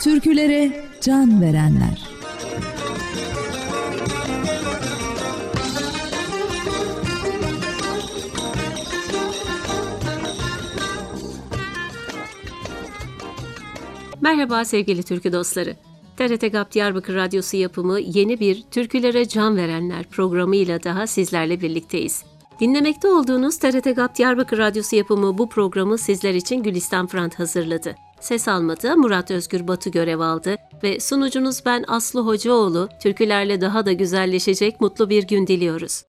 Türkülere can verenler. Merhaba sevgili türkü dostları. TRT GAP Diyarbakır Radyosu yapımı yeni bir Türkülere Can Verenler programıyla daha sizlerle birlikteyiz. Dinlemekte olduğunuz TRT GAP Diyarbakır Radyosu yapımı bu programı sizler için Gülistan Frant hazırladı. Ses almada Murat Özgür Batı görev aldı ve sunucunuz ben Aslı Hocaoğlu, türkülerle daha da güzelleşecek mutlu bir gün diliyoruz.